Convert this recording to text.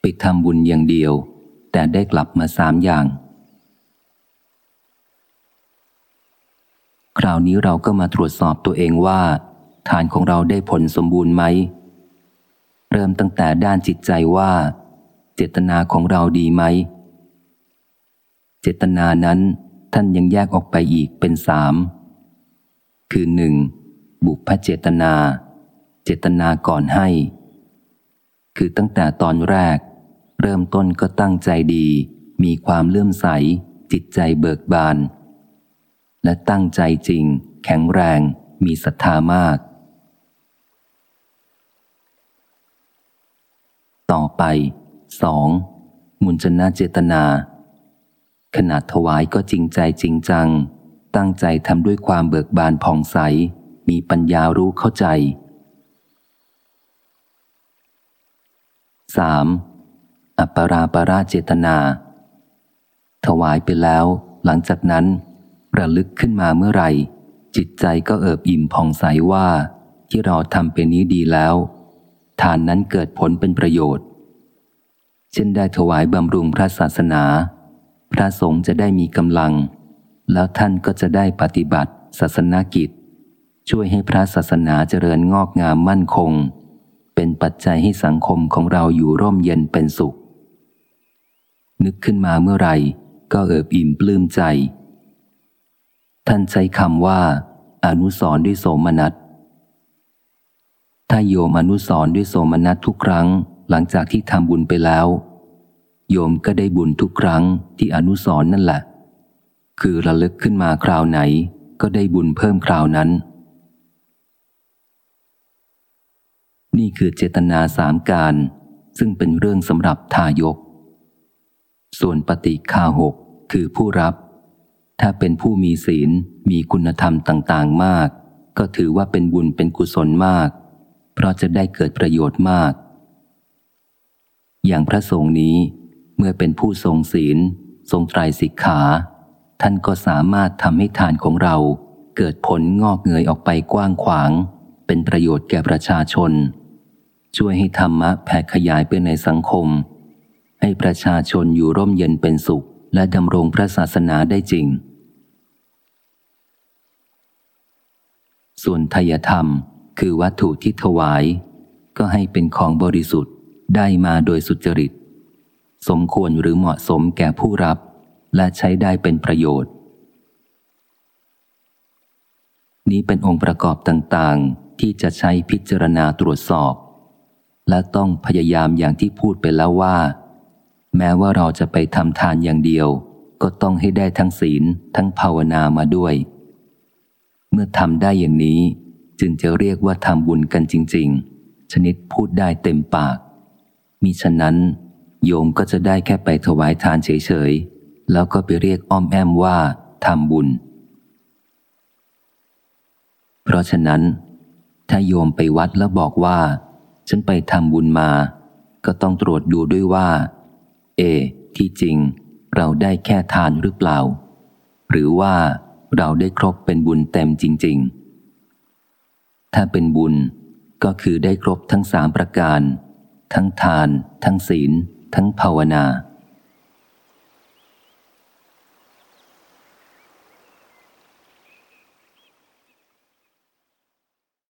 ไปทำบุญอย่างเดียว แต่ได้กลับมาสามอย่าง คราวนี้เราก็มาตรวจสอบตัวเองว่า ทานของเราได้ผลสมบูรณ์ไหม เริ่มตั้งแต่ด้านจิตใจว่า เจตนาของเราดีไหม เจตนานั้นท่านยังแยกออกไปอีกเป็นสาม คือหนึ่งบุพเจตนา เจตนาก่อนให้ คือตั้งแต่ตอนแรก เริ่มต้นก็ตั้งใจดี มีความเลื่อมใส จิตใจเบิกบาน และตั้งใจจริง แข็งแรง มีศรัทธามาก ต่อไปสองมุญจนาเจตนา ขนาดถวายก็จริงใจจริงจัง ตั้งใจทำด้วยความเบิกบานผ่องใส มีปัญญารู้เข้าใจ 3. อัปปราปราเจตนา ถวายไปแล้ว หลังจากนั้น ระลึกขึ้นมาเมื่อไหร่ จิตใจก็เอิบอิ่มผ่องใสว่า ที่เราทำเป็นนี้ดีแล้ว ทานนั้นเกิดผลเป็นประโยชน์ เช่นได้ถวายบำรุงพระศาสนา พระสงฆ์จะได้มีกำลัง แล้วท่านก็จะได้ปฏิบัติศาสนากิจ ช่วยให้พระศาสนาเจริญงอกงามมั่นคง เป็นปัจจัยให้สังคมของเราอยู่ร่มเย็นเป็นสุข นึกขึ้นมาเมื่อไหร่ ก็เอิบอิ่มปลื้มใจ ท่านใช้คำว่า อนุสรด้วยโสมนัสถ้าโยมอนุสรด้วยโสมนัสทุกครั้ง หลังจากที่ทำบุญไปแล้ว โยมก็ได้บุญทุกครั้งที่อนุสรนั่นแหละ คือระลึกขึ้นมาคราวไหน ก็ได้บุญเพิ่มคราวนั้น นี่คือเจตนาสามการ ซึ่งเป็นเรื่องสำหรับทายก ส่วนปฏิคาหกคือผู้รับ ถ้าเป็นผู้มีศีลมีคุณธรรมต่างๆมาก ก็ถือว่าเป็นบุญเป็นกุศลมาก เพราะจะได้เกิดประโยชน์มาก อย่างพระสงฆ์นี้เมื่อเป็นผู้ทรงศีล ทรงไตรสิกขา ท่านก็สามารถทำให้ทานของเราเกิดผลงอกเงยออกไปกว้างขวาง เป็นประโยชน์แก่ประชาชน ช่วยให้ธรรมะแผ่ขยายไปในสังคม ให้ประชาชนอยู่ร่มเย็นเป็นสุข และดำรงพระศาสนาได้จริง ส่วนทยธรรม คือวัตถุที่ถวาย ก็ให้เป็นของบริสุทธิ์ได้มาโดยสุจริต สมควรหรือเหมาะสมแก่ผู้รับ และใช้ได้เป็นประโยชน์ นี้เป็นองค์ประกอบต่างๆ ที่จะใช้พิจารณาตรวจสอบและต้องพยายามอย่างที่พูดไปแล้วว่า แม้ว่าเราจะไปทำทานอย่างเดียว ก็ต้องให้ได้ทั้งศีลทั้งภาวนามาด้วย เมื่อทำได้อย่างนี้จึงจะเรียกว่าทำบุญกันจริง ๆ ชนิดพูดได้เต็มปาก มิฉะนั้น โยมก็จะได้แค่ไปถวายทานเฉยๆ แล้วก็ไปเรียกอ้อมแอมว่าทำบุญ เพราะฉะนั้น ถ้าโยมไปวัดแล้วบอกว่า ฉันไปทำบุญมา ก็ต้องตรวจดูด้วยว่า เอ ที่จริง เราได้แค่ทานหรือเปล่า หรือว่าเราได้ครบเป็นบุญเต็มจริง ๆ ถ้าเป็นบุญก็คือได้ครบทั้งสามประการ ทั้งทาน ทั้งศีล ทั้งภาวนา